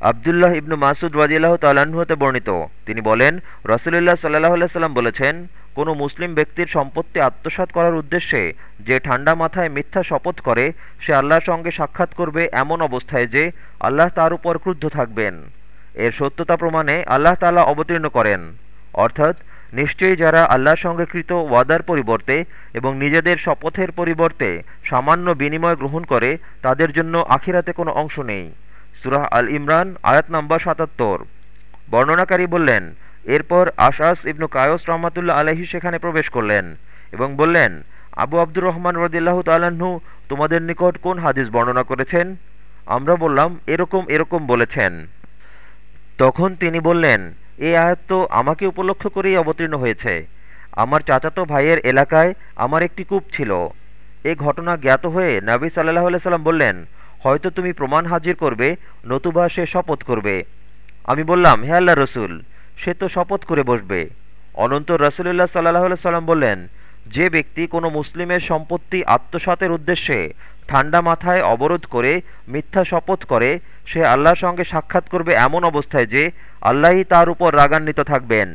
আবদুল্লাহ ইবনু মাসুদ রাজিয়াল্লাহ তাল্লাহ্ন হতে বর্ণিত। তিনি বলেন, রসুলুল্লাহ সাল্লাহ সাল্লাম বলেছেন, কোনো মুসলিম ব্যক্তির সম্পত্তি আত্মসাৎ করার উদ্দেশ্যে যে ঠান্ডা মাথায় মিথ্যা শপথ করে, সে আল্লাহর সঙ্গে সাক্ষাৎ করবে এমন অবস্থায় যে আল্লাহ তার উপর ক্রুদ্ধ থাকবেন। এর সত্যতা প্রমাণে আল্লাহ তালা অবতীর্ণ করেন। অর্থাৎ, নিশ্চয়ই যারা আল্লাহর সঙ্গে কৃত ওয়াদার পরিবর্তে এবং নিজেদের শপথের পরিবর্তে সামান্য বিনিময় গ্রহণ করে, তাদের জন্য আখিরাতে কোনো অংশ নেই। সুরাহ আল ইমরান, আয়াত নম্বর সাতাত্তর। বর্ণনাকারী বললেন, এরপর আশাস ইবনু কায়স রহমাতুল্লাহ আলহি সেখানে প্রবেশ করলেন এবং বললেন, আবু আব্দুর রহমান রদিল্লাহ তাল্লাহ্ন তোমাদের নিকট কোন হাদিস বর্ণনা করেছেন? আমরা বললাম, এরকম এরকম বলেছেন। তখন তিনি বললেন, এ আয়াত আমাকে উপলক্ষ করেই অবতীর্ণ হয়েছে। আমার চাচাতো ভাইয়ের এলাকায় আমার একটি কূপ ছিল। এ ঘটনা জ্ঞাত হয়ে নাবি সাল্লাহ সাল্লাম বললেন হয়তো তুমি প্রমাণ হাজির করবে, নতুবা সে শপথ করবে। আমি বললাম, হে আল্লাহ রসুল, সে তো শপথ করে বসবে। অনন্তর রসুল্লাহ সাল্লাহ সাল্লাম বললেন, যে ব্যক্তি কোনো মুসলিমের সম্পত্তি আত্মসাতের উদ্দেশ্যে ঠান্ডা মাথায় অবরোধ করে মিথ্যা শপথ করে, সে আল্লাহর সঙ্গে সাক্ষাৎ করবে এমন অবস্থায় যে আল্লাহই তার উপর রাগান্বিত থাকবেন।